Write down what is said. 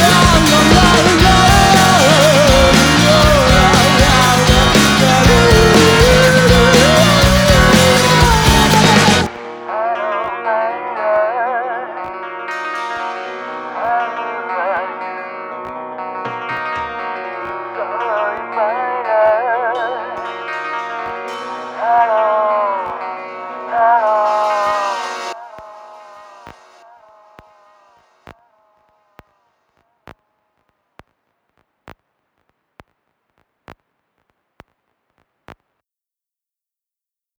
around